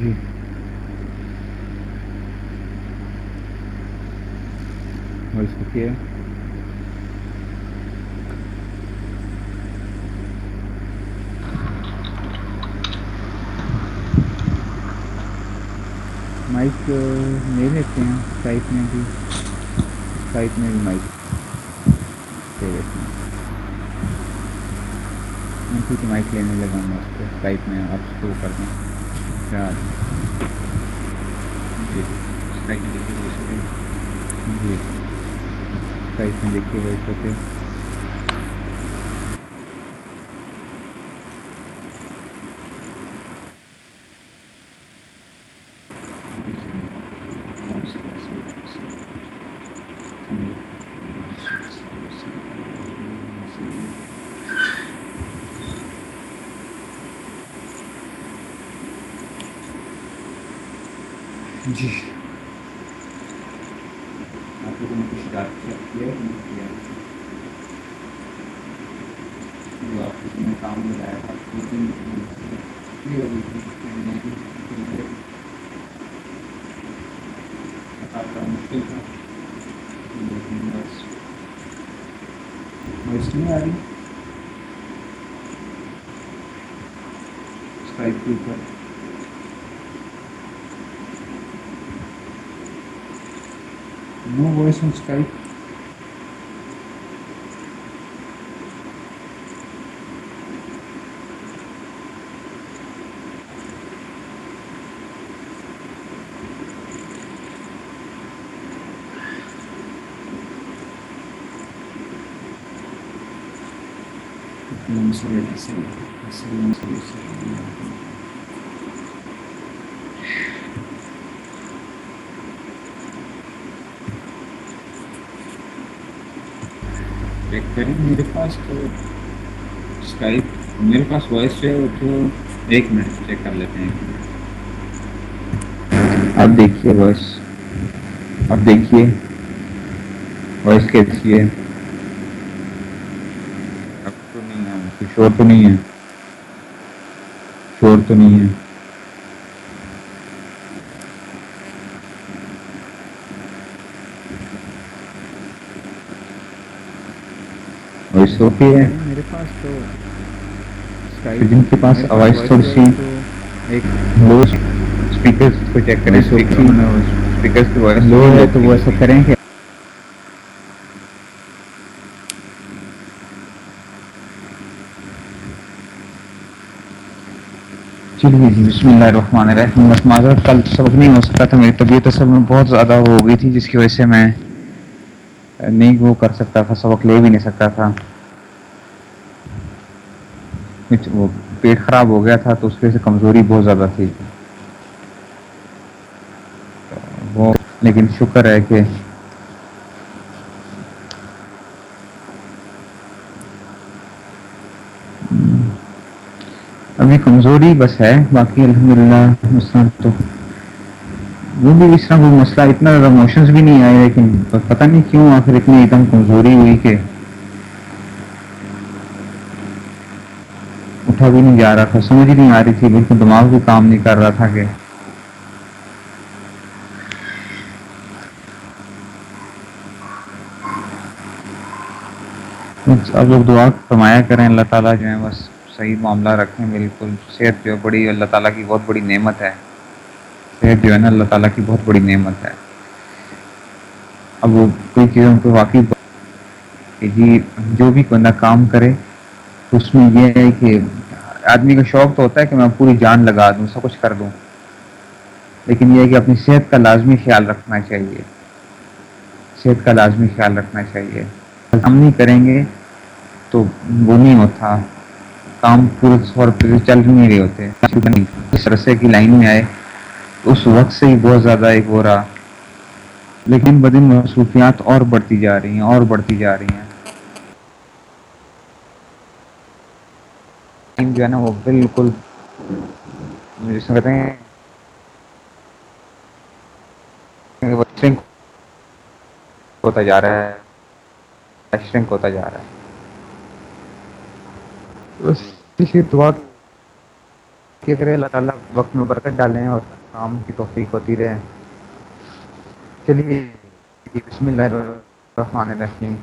جی۔ اور اس کو کیا؟ ہے مائک لے لیتے ہیں، سائٹ میں بھی۔ سائٹ میں بھی مائک۔ لے لیتے ہیں۔ میں ٹھیک مائک لینے لگا میں اس کو سائٹ میں آپ شروع کر دیں۔ کیا جی جی سائٹ میں دیکھیے گا اس پہ جی آپ لوگوں نے کچھ ڈاک کیا کیا کیا جو آپ کسی نے کام لگایا تھا دو تین آپ ویسٹ نہیں آ رہی اسکائپ کے اوپر نو وائس آن اسکائپ اللهم صل على سيدنا وسلم چیک کریں میرے پاس تو اسکائپ میرے پاس وائس ہے وہ تو ایک منٹ چیک کر لیتے ہیں اب دیکھیے بس اب دیکھیے وائس کیسی ہے اب تو کچھ شور تو نہیں ہے۔ شور تو نہیں ہے۔ وائس اوکے ہے۔ میرے پاس تو جن کے پاس آواز تھوڑی سی ایک لو اسپیکر کو چیک کریں۔ لو ہے تو وہ ایسا کریں کہ چلیے جی بسم اللہ الرحمن الرحیم۔ بس معذرت کل سبق نہیں ہو سکا تھا، میری طبیعت اصل میں بہت زیادہ ہو گئی تھی، جس کی وجہ سے میں نہیں وہ کر سکتا تھا، سبق لے بھی نہیں سکتا تھا۔ کچھ وہ پیٹ خراب ہو گیا تھا، تو اس کی وجہ سے کمزوری بہت زیادہ تھی۔ وہ لیکن شکر ہے کہ ابھی کمزوری بس ہے، باقی الحمد للہ تو وہ بھی اس طرح کوئی مسئلہ اتنا زیادہ موشنس بھی نہیں آئے، لیکن پتہ نہیں کیوں آخر اتنی ایک دم کمزوری ہوئی کہ اٹھا بھی نہیں جا رہا تھا، سمجھ ہی نہیں آ رہی تھی، بالکل دماغ بھی کام نہیں کر رہا تھا کہ اب لوگ دعا فرمایا کریں، اللہ تعالیٰ جو ہے بس صحیح معاملہ رکھیں، بالکل۔ صحت جو ہے بڑی، اللہ تعالیٰ کی بہت بڑی نعمت ہے۔ صحت جو ہے نا، اللہ تعالیٰ کی بہت بڑی نعمت ہے۔ اب وہ کوئی چیزوں پہ واقعی کہ جی جو بھی بندہ کام کرے، اس میں یہ ہے کہ آدمی کا شوق تو ہوتا ہے کہ میں پوری جان لگا دوں، سب کچھ کر دوں۔ لیکن یہ ہے کہ اپنی صحت کا لازمی خیال رکھنا چاہیے۔ صحت کا لازمی خیال رکھنا چاہیے۔ ہم نہیں کریں گے تو وہ نہیں ہوتا۔ کام پورے طور پہ چل نہیں رہے ہوتے۔ اس رسے کی لائن میں آئے۔ اس وقت سے ہی بہت زیادہ ایک ہو رہا۔ لیکن بدن مصروفیات اور بڑھتی جا رہی ہیں، اور بڑھتی جا رہی ہیں۔ جو ہے نا وہ بالکل جس میں کہتے ہیں۔ ہوتا جا رہا ہے۔ شرنک ہوتا جا رہا ہے۔ بس دعا کیا کرے اللہ تعالیٰ وقت میں برکت ڈالیں اور کام کی توفیق ہوتی رہے۔ چلیے، بسم اللہ الرحمن الرحیم۔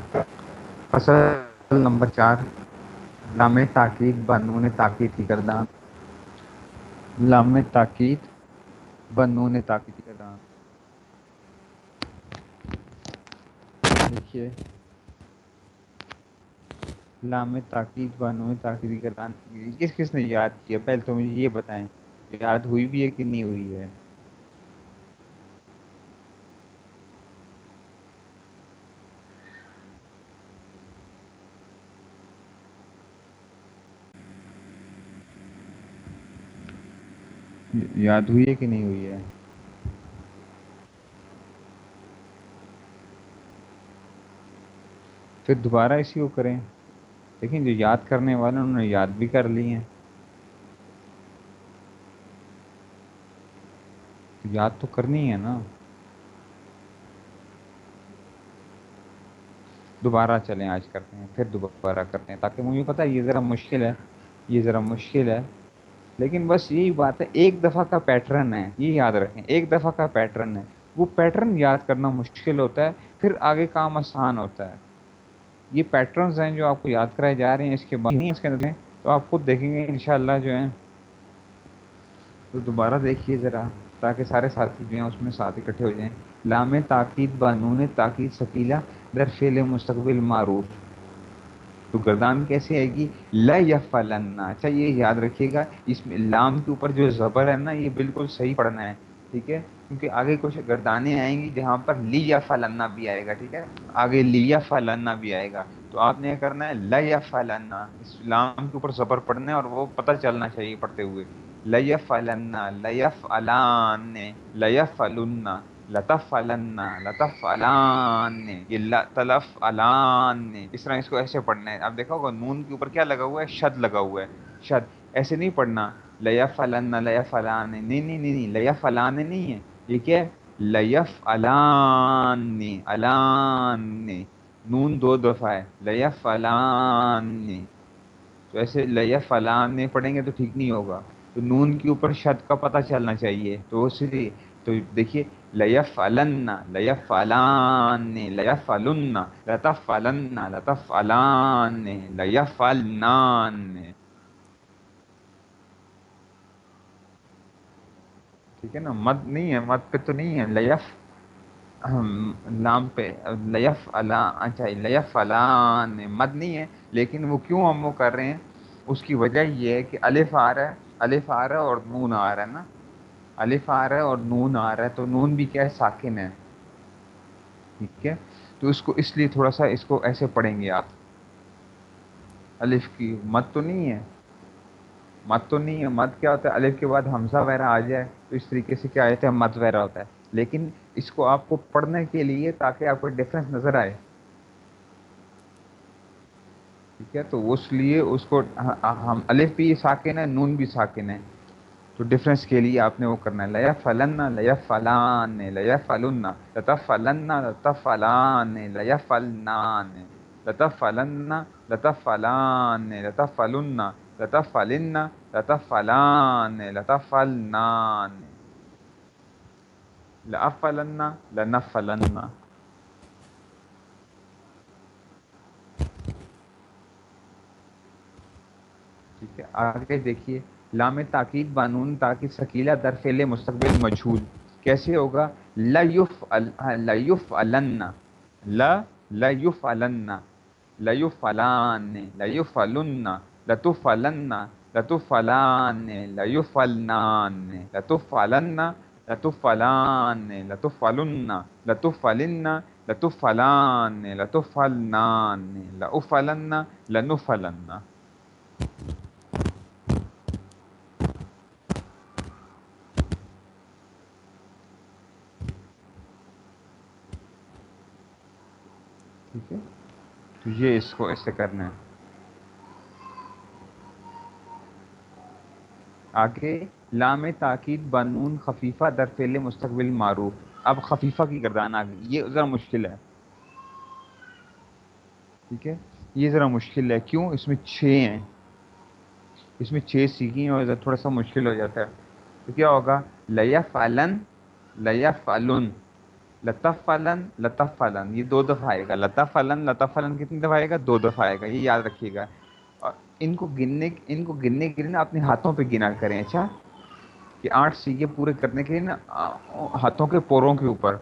فصل نمبر چار۔ لام تاکید، بنون تاکید کی کردان لام تاکید، بنون تاکید کی کردان دیکھیے۔ لام تاکید بانو تاکید کردان کس کس نے یاد کیا؟ پہلے تو مجھے یہ بتائیں، یاد ہوئی بھی ہے کہ نہیں ہوئی ہے؟ یاد ہوئی ہے کہ نہیں ہوئی ہے؟ پھر دوبارہ اسی کو کریں۔ لیکن جو یاد کرنے والے انہوں نے یاد بھی کر لی ہیں۔ یاد تو کرنی ہے نا۔ دوبارہ چلیں، آج کرتے ہیں، پھر دوبارہ کرتے ہیں، تاکہ مجھے پتا یہ ذرا مشکل ہے، یہ ذرا مشکل ہے۔ لیکن بس یہی بات ہے، ایک دفعہ کا پیٹرن ہے، یہ یاد رکھیں، ایک دفعہ کا پیٹرن ہے۔ وہ پیٹرن یاد کرنا مشکل ہوتا ہے، پھر آگے کام آسان ہوتا ہے۔ یہ پیٹرنز ہیں جو آپ کو یاد کرائے جا رہے ہیں اس کے بعد نہیں، اس کے اندر تو آپ خود دیکھیں گے انشاءاللہ جو ہے تو دوبارہ دیکھیے ذرا، تاکہ سارے ساتھی جو ہیں اس میں ساتھ اکٹھے ہو جائیں۔ لام تاکید، بانون تاکید سکیلا در فعل مستقبل معروف۔ تو گردان کیسے آئے گی؟ ل یا فلنا اچھا یہ یاد رکھیے گا، اس میں لام کے اوپر جو زبر ہے نا، یہ بالکل صحیح پڑھنا ہے، ٹھیک ہے؟ کیونکہ آگے کچھ گردانے آئیں گی جہاں پر لی یا فلنا بھی آئے گا، ٹھیک ہے؟ آگے لی یا فلنا بھی آئے گا۔ تو آپ نے یہ کرنا ہے ل یا فلنا، اسلام کے اوپر زبر پڑھنا ہے اور وہ پتہ چلنا چاہیے پڑھتے ہوئے۔ لیا فلنا لیف الان لیف النا لطف النا لطف الان یہ تلف الان اس طرح اس کو ایسے پڑھنا ہے۔ آپ دیکھا ہوگا نون کے اوپر کیا لگا ہوا ہے؟ شد لگا ہوا ہے۔ شد، ایسے نہیں پڑھنا۔ لیف النا لیف الان نہیں نہیں نہیں نہیں لیف الان نہیں ہے۔ یہ کیا ہے؟ لیف الان الان نون دو دفعہ ہے۔ لیف الان تو ایسے لیف الان پڑھیں گے تو ٹھیک نہیں ہوگا۔ تو نون کے اوپر شد کا پتہ چلنا چاہیے۔ تو اس لیے تو دیکھیے لیف فلن لیف فلان لیف فلن لطف فلن لطف فلان لیف فلنان ٹھیک ہے نا؟ مد نہیں ہے، مد پہ تو نہیں ہے۔ لیف لام پہ، لیف اللہ اچھا لیف فلان مد نہیں ہے۔ لیکن وہ کیوں ہم وہ کر رہے ہیں؟ اس کی وجہ یہ ہے کہ الف آ رہا ہے، الف آ رہا ہے اور نون آ رہا ہے نا؟ الف آ رہا ہے اور نون آ رہا ہے، تو نون بھی کیا ہے؟ ساکن ہے۔ ٹھیک ہے؟ تو اس کو اس لیے تھوڑا سا اس کو ایسے پڑھیں گے آپ۔ الف کی مت تو نہیں ہے۔ مت تو نہیں ہے، مت کیا ہوتا ہے؟ الف کے بعد حمزہ وغیرہ آ جائے، تو اس طریقے سے کیا آتا ہے؟ مت وغیرہ ہوتا ہے۔ لیکن اس کو آپ کو پڑھنے کے لیے تاکہ آپ کو ڈفرینس نظر آئے۔ ٹھیک ہے، تو اس لیے اس کو ہم، الف بھی ساکن ہے، نون بھی ساکن ہے۔ تو ڈفرینس کے لیے آپ نے وہ کرنا ہے۔ لیا فلن لیا فلان لیا فلن لتا فلن لتا فلان لیا فلنان لتا فلن لتا فلان لتا فلن لتا فلن لتا فلان لتا ٹھیک ہے، آگے دیکھیے، لام تاکید بانون تاکید سکیلا در فعل مستقبل مجھول۔ کیسے ہوگا؟ لیف لیف النا لا لیف النا لیف الان لیف النا لطف النا لطف الان لیف النان لطف النا لطف الان لطف ٹھیک ہے؟ تو یہ اس کو ایسے کرنا ہے۔ آگے، لام تاکید بنون خفیفہ در فعل مستقبل معروف۔ اب خفیفہ کی گردان آ گئی یہ ذرا مشکل ہے۔ ٹھیک ہے؟ یہ ذرا مشکل ہے۔ کیوں؟ اس میں چھ ہیں۔ اس میں چھ سیکھی ہیں اور تھوڑا سا مشکل ہو جاتا ہے۔ تو کیا ہوگا؟ لیا فالن لیا فالن لطف فلن لطف فلن یہ دو دفعہ آئے گا۔ لطف فلن لطف فلن کتنی دفعہ آئے گا؟ دو دفعہ آئے گا۔ یہ یاد رکھیے گا۔ ان کو گننے، ان کو گننے کے لیے نا اپنے ہاتھوں پہ گنا کریں اچھا؟ کہ آٹھ سیگے پورے کرنے کے لیے نا ہاتھوں کے پوروں کے اوپر،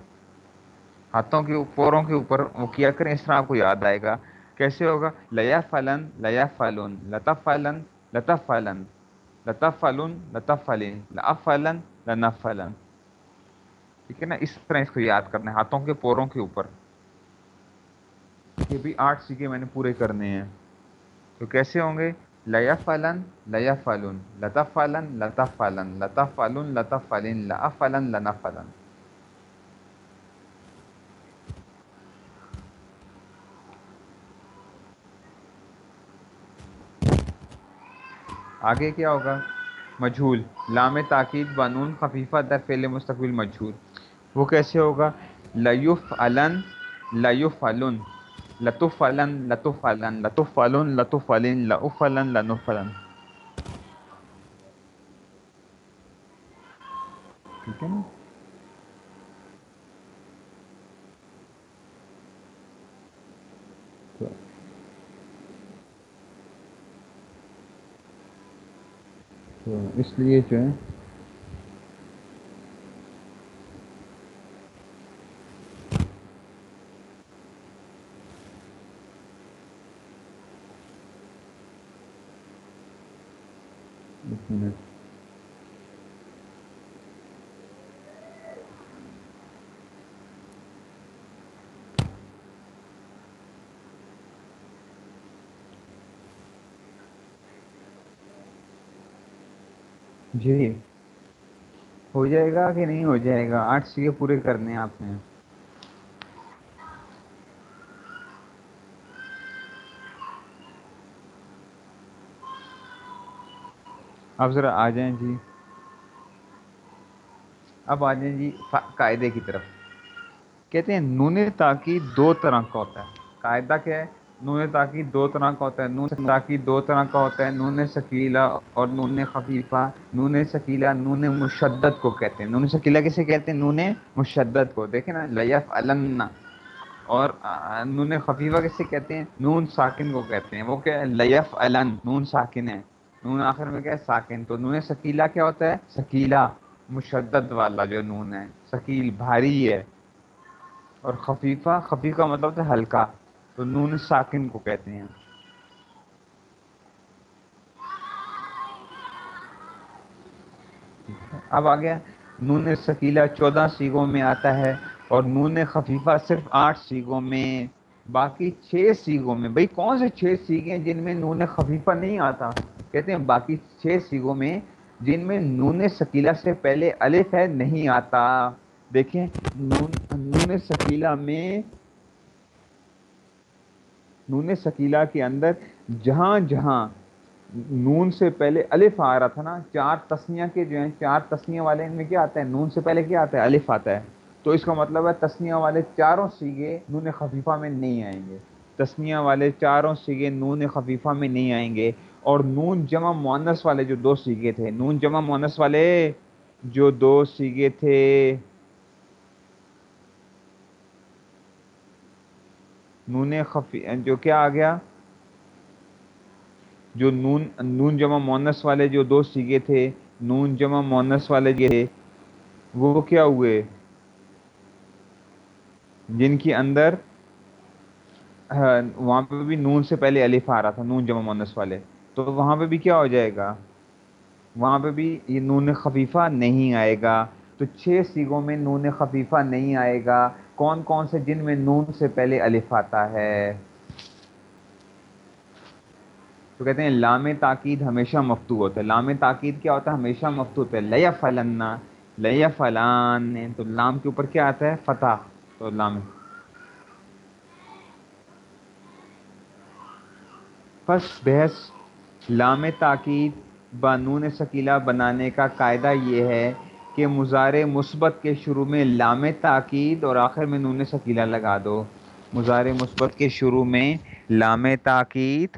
ہاتھوں کے پوروں کے اوپر وہ کیا کریں، اس طرح آپ کو یاد آئے گا، کیسے ہوگا؟ لیا فلن، لیا فلون لطف فلن لطف فلن لطف فلون لطف فلن لف فلن لنف فلن۔ ٹھیک ہے نا؟ اس طرح اس کو یاد کرنا ہے، ہاتھوں کے پوروں کے اوپر۔ یہ بھی آٹھ سیکھے میں نے پورے کرنے ہیں۔ تو کیسے ہوں گے؟ لیا فلن لیا فلن لطف فلن لطف فلن لطف فلن لطف فلن لا فلن لنا فلن آگے کیا ہوگا؟ مجھول، لام تاکید بانون خفیفہ در فعل مستقبل مجھول۔ وہ کیسے ہوگا؟ لیوف علن لیوف علن لطف علن لطف علن لطف علن ٹھیک ہے نا تو اس لیے جو ہے جی۔ ہو جائے گا کہ نہیں ہو جائے گا؟ آٹھ سیگے پورے کرنے ہیں آپ نے۔ آپ ذرا آ جائیں جی۔ اب آ جائیں جی قاعدے کی طرف۔ کہتے ہیں نون تاکید دو طرح کا ہوتا ہے۔ قاعدہ کیا ہے؟ نون تاکید دو طرح کا ہوتا ہے۔ نون تاکید دو طرح کا ہوتا ہے۔ نون شکیلا اور نون خفیفہ۔ نون شکیلا نون مشدد کو کہتے ہیں۔ نون شکیلا کیسے کہتے ہیں؟ نون مشدد کو۔ دیکھیں نا لیف علن اور نون خفیفہ کیسے کہتے ہیں؟ نون ساکن کو کہتے ہیں۔ وہ کیا ہے؟ لیف علن نون ساکن ہے۔ نون آخر میں کیا ہے؟ ساکن۔ تو نون شکیلا کیا ہوتا ہے؟ شکیلا مشدد والا جو نون ہے۔ شکیل، بھاری ہے۔ اور خفیفہ خفیفہ مطلب ہے ہلکا۔ تو نون ساکن کو کہتے ہیں۔ اب آ گیا۔ نون سکیلا چودہ سیگوں میں آتا ہے اور نون خفیفہ صرف آٹھ سیگوں میں، باقی چھ سیگوں میں۔ بھائی، کون سے چھ سیگے جن میں نون خفیفہ نہیں آتا؟ کہتے ہیں باقی چھ سیگوں میں جن میں نون سکیلا سے پہلے الف ہے، نہیں آتا۔ دیکھیں، نون نون سکیلا میں نون سکیلا کے اندر جہاں جہاں نون سے پہلے الف آ رہا تھا نا، چار تسنیا کے جو ہیں، چار تسنیا والے ان میں کیا آتا ہے؟ نون سے پہلے کیا آتا ہے؟ الف آتا ہے۔ تو اس کا مطلب ہے تسنیا والے چاروں سیگے نون خفیفہ میں نہیں آئیں گے۔ تسنیا والے چاروں سیگے نون خفیفہ میں نہیں آئیں گے۔ اور نون جمع مونس والے جو دو سیگے تھے، نون جمع مونس والے جو دو سیگے تھے۔ نون خفی جو کیا آ گیا؟ جو نون نون جمع مونس والے جو دو سیگے تھے، نون جمع مونس والے جو تھے، وہ کیا ہوئے؟ جن کے اندر، وہاں پہ بھی نون سے پہلے الف آ رہا تھا، نون جمع مونس والے۔ تو وہاں پہ بھی کیا ہو جائے گا؟ وہاں پہ بھی یہ نون خفیفہ نہیں آئے گا۔ تو چھ سیگوں میں نون خفیفہ نہیں آئے گا۔ کون کون سے جن میں نون سے پہلے الف آتا ہے؟ تو کہتے ہیں لام تاکید ہمیشہ مفتو ہوتا ہے۔ لام تاکید کیا ہوتا ہے؟ ہمیشہ مفتو ہوتا ہے۔ لیا فلنا، لیا فلان، تو لام کے اوپر کیا آتا ہے؟ فتح، تو لام۔ پس بحث، لام تاکید بانون سکیلا بنانے کا قاعدہ یہ ہے کہ مزار مثبت کے شروع میں لام تاکید اور آخر میں نون سکیلا لگا دو۔ مزار مثبت کے شروع میں لام تاکید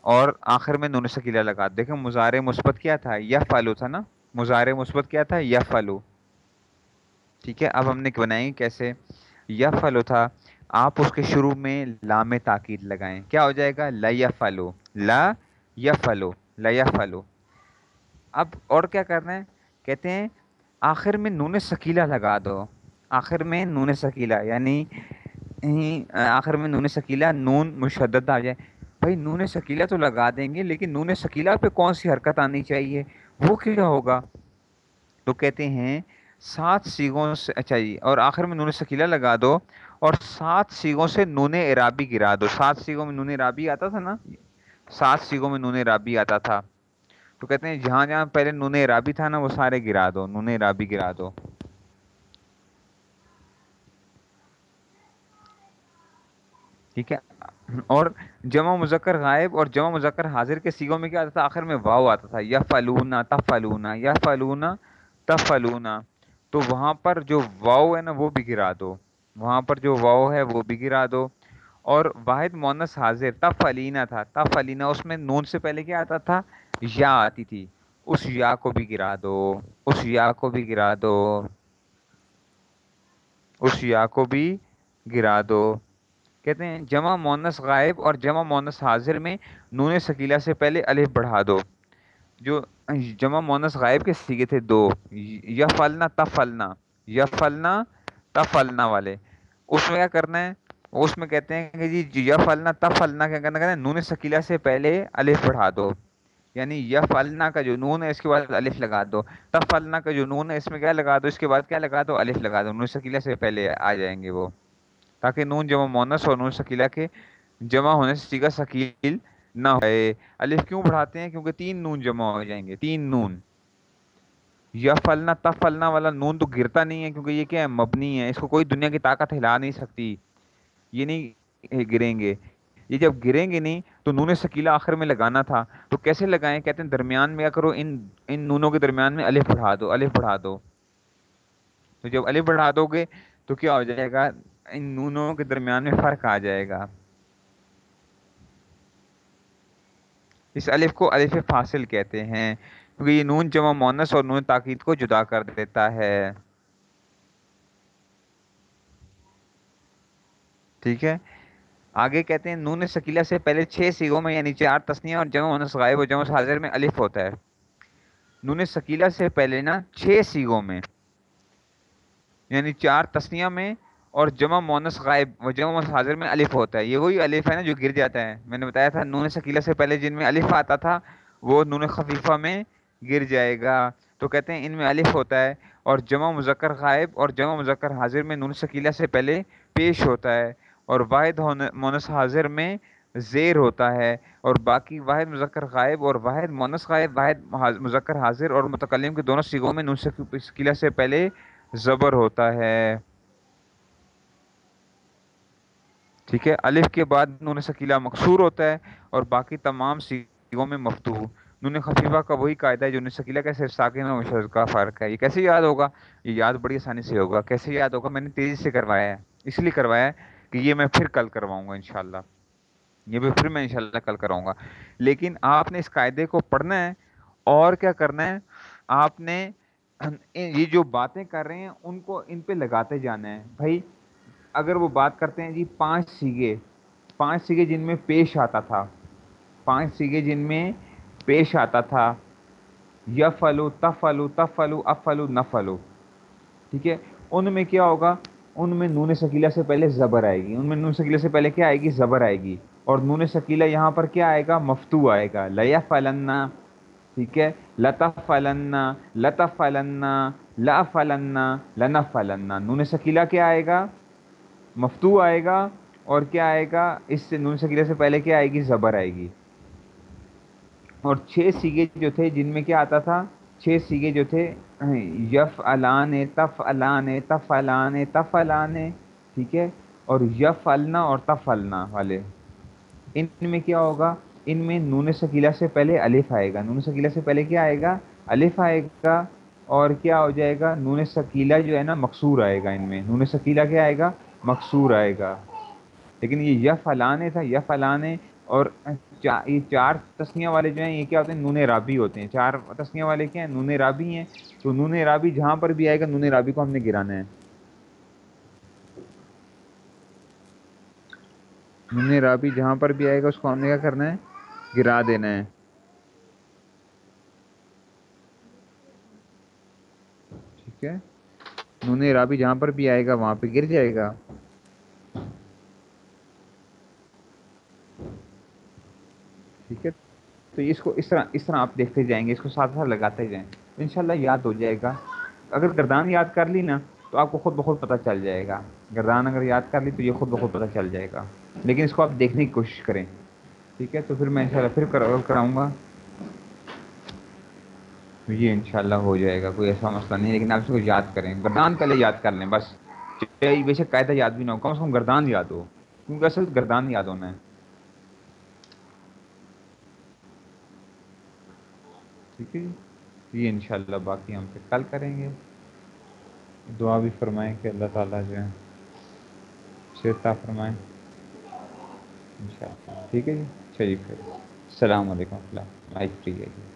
اور آخر میں نون سکیلا لگا۔ دو دیکھیں مظاہرے مثبت کیا تھا؟ یا فالو تھا نا؟ مظاہرے مثبت کیا تھا؟ یا فالو ٹھیک ہے؟ اب ہم نے بنائی کیسے؟ یا فلو تھا۔ آپ اس کے شروع میں لام تاکید لگائیں۔ کیا ہو جائے گا؟ ل یا فلو لا یا فلو ل یا فلو اب اور کیا کرنا ہے؟ کہتے ہیں آخر میں نون سکیلا لگا دو۔ آخر میں نون سکیلا یعنی, یعنی آخر میں نون سکیلا نون مشدد آ جائے۔ بھائی، نون سکیلا تو لگا دیں گے، لیکن نون سکیلا پہ کون سی حرکت آنی چاہیے؟ وہ کیا ہوگا؟ تو کہتے ہیں، سات سیگوں سے اچھا جی اور آخر میں نون سکیلا لگا دو، اور سات سیگوں سے نون عرابی گرا دو۔ سات سیگوں میں نون عرابی آتا تھا نا؟ سات سیگوں میں نون عرابی آتا تھا۔ تو کہتے ہیں جہاں جہاں پہلے نون عرابی تھا نا وہ سارے گرا دو نون عرابی گرا دو۔ ٹھیک ہے؟ اور جمع مذکر غائب اور جمع مذکر حاضر کے سیگوں میں کیا آتا تھا؟ آخر میں واؤ آتا تھا یا فلونا تفلونا یا فلونا تفلونا تو وہاں پر جو واؤ ہے نا وہ بھی گرا دو۔ وہاں پر جو واؤ ہے وہ بھی گرا دو۔ اور واحد مونس حاضر تف علینا تھا تف علینا اس میں نون سے پہلے کیا آتا تھا؟ یا آتی تھی۔ اس یا کو بھی گرا دو، اس یا کو بھی گرا دو۔ اس یا کو بھی گرا دو۔ کہتے ہیں، جمع مونس غائب اور جمع مونس حاضر میں نون سکیلا سے پہلے الف بڑھا دو۔ جو جمع مونس غائب کے سیگے تھے، دو۔ یا فلنا تفلنا یا فلنا تفلنا والے۔ اس میں کیا کرنا ہے؟ اس میں کہتے ہیں کہ جی یا فلنا تفلنا کیا کرنا کہتے ہیں نون سکیلا سے پہلے الف بڑھا دو۔ یعنی یا فلنا کا جو نون ہے، اس کے بعد الف لگا دو۔ تب فلنا کا جو نون ہے، اس میں کیا لگا دو؟ اس کے بعد کیا لگا دو؟ الف لگا دو۔ نون سکیلا سے پہلے آ جائیں گے وہ۔ تاکہ نون جمع مونس اور نون سکیلا کے جمع ہونے سے سیگا سکیل نہ ہو۔ الف کیوں بڑھاتے ہیں؟ کیونکہ تین نون جمع ہو جائیں گے۔ تین نون۔ یا فلنا تب فلنا والا نون تو گرتا نہیں ہے، کیونکہ یہ کیا ہے؟ مبنی ہے۔ اس کو کوئی دنیا کی طاقت ہلا نہیں سکتی۔ یہ نہیں گریں گے۔ یہ جب گریں گے نہیں تو نون سکیلا آخر میں لگانا تھا، تو کیسے لگائیں؟ کہتے ہیں درمیان میں کیا کرو ان ان نونوں کے درمیان میں الف بڑھا دو، الف بڑھا دو۔ تو جب الف بڑھا دو گے تو کیا ہو جائے گا؟ ان نونوں کے درمیان میں فرق آ جائے گا۔ اس الف کو الف فاصل کہتے ہیں، کیونکہ یہ نون جمع مونس اور نون تاکید کو جدا کر دیتا ہے۔ ٹھیک ہے؟ آگے کہتے ہیں، نون سکیلا سے پہلے چھ سیگوں میں یعنی چار تسنیاں اور جمع مونس غائب اور جمع حاضر میں الف ہوتا ہے۔ نون سکیلا سے پہلے نا چھ سیگوں میں یعنی چار تسنیاں میں اور جمع مونس غائب و جمع مونس حاضر میں الف ہوتا ہے۔ یہ وہی الف ہے نا جو گر جاتا ہے۔ میں نے بتایا تھا، نون سکیلا سے پہلے جن میں الف آتا تھا، وہ نون خفیفہ میں گر جائے گا۔ تو کہتے ہیں، ان میں الف ہوتا ہے اور جمع مذکر غائب اور جمع مذکر حاضر میں نون سکیلا سے پہلے پیش ہوتا ہے۔ اور واحد مونس حاضر میں زیر ہوتا ہے اور باقی واحد مذکر غائب اور واحد مونس غائب، واحد مذکر حاضر اور متکلم کے دونوں سیگوں میں نون سکیلا سے پہلے زبر ہوتا ہے۔ ٹھیک ہے، الف کے بعد نون سکیلا مقصور ہوتا ہے اور باقی تمام سیگوں میں مفتو نون خفیفہ کا وہی قاعدہ ہے جو نون سکیلا کا صرف ساکن اور کا فرق ہے۔ یہ کیسے یاد ہوگا؟ یہ یاد بڑی آسانی سے ہوگا۔ کیسے یاد ہوگا؟ میں نے تیزی سے کروایا ہے، اس لیے کروایا ہے۔ کہ یہ میں پھر کل کرواؤں گا انشاءاللہ۔ یہ بھی پھر میں انشاءاللہ کل کراؤں گا۔ لیکن آپ نے اس قاعدے کو پڑھنا ہے اور کیا کرنا ہے؟ آپ نے یہ جو باتیں کر رہے ہیں، ان کو ان پہ لگاتے جانا ہے۔ بھائی، اگر وہ بات کرتے ہیں جی پانچ سیگے پانچ سیگے جن میں پیش آتا تھا، پانچ سیگے جن میں پیش آتا تھا یا فلو تفلو تفلو افلو نفلو ٹھیک ہے؟ ان میں کیا ہوگا؟ ان میں نون سکیلا سے پہلے زبر آئے گی۔ ان میں نون سکیلا سے پہلے کیا آئے گی؟ زبر آئے گی۔ اور نون سکیلا یہاں پر کیا آئے گا؟ مفتو آئے گا۔ لیا فلنا ٹھیک ہے؟ لطف فلنا لطف فلنا لا فلنا لنا فلنا نون سکیلا کیا آئے گا؟ مفتو آئے گا۔ اور کیا آئے گا؟ اس سے نون سکیلا سے پہلے کیا آئے گی؟ زبر آئے گی۔ اور چھ سیگے جو تھے، جن میں کیا آتا تھا؟ چھ سیگے جو تھے یف الان تف الان تف الان تف الان ٹھیک ہے، اور یف النا اور تف النا والے۔ ان میں کیا ہوگا؟ ان میں نون سکیلا سے پہلے الف آئے گا۔ نون سکیلا سے پہلے کیا آئے گا؟ الف آئے گا اور کیا ہو جائے گا؟ نون سکیلا جو ہے نا، مقصور آئے گا ان میں۔ نون سکیلا کیا آئے گا؟ مقصور آئے گا۔ لیکن یہ یف الانے تھا یف الانے اور یہ چار تسنیاں والے جو ہیں، یہ کیا ہوتے ہیں؟ نون رابی ہوتے ہیں۔ چار تسنیاں والے کیا ہیں؟ نون رابی ہیں۔ تو نون رابی جہاں پر بھی آئے گا، نون رابی کو ہم نے گرانا ہے۔ نون رابی جہاں پر بھی آئے گا، اس کو ہم نے کیا کرنا ہے؟ گرا دینا ہے۔ ٹھیک ہے۔ نون رابی جہاں پر بھی آئے گا، وہاں پہ گر جائے گا۔ ٹھیک ہے؟ تو اس کو اس طرح اس طرح آپ دیکھتے جائیں گے، اس کو ساتھ ساتھ لگاتے جائیں۔ انشاءاللہ یاد ہو جائے گا۔ اگر گردان یاد کر لی نا، تو آپ کو خود بخود پتہ چل جائے گا۔ گردان اگر یاد کر لی، تو یہ خود بخود پتہ چل جائے گا۔ لیکن اس کو آپ دیکھنے کی کوشش کریں۔ ٹھیک ہے؟ تو پھر میں انشاءاللہ پھر کراؤں گا۔ یہ انشاءاللہ ہو جائے گا، کوئی ایسا مسئلہ نہیں لیکن آپ اس کو یاد کریں۔ گردان پہلے یاد کر لیں، بس۔ بے شک قاعدہ یاد بھی نہ ہو، کم از کم گردان یاد ہو۔ کیونکہ اصل گردان یاد ہونا ہے۔ ٹھیک ہے جی یہ انشاءاللہ باقی ہم پھر کل کریں گے۔ دعا بھی فرمائیں کہ اللہ تعالیٰ جو ہے شیرتا فرمائیں ان شاء اللہ ٹھیک ہے جی؟ چلیے پھر، السلام علیکم اللہ، مائک فری ہے۔ جی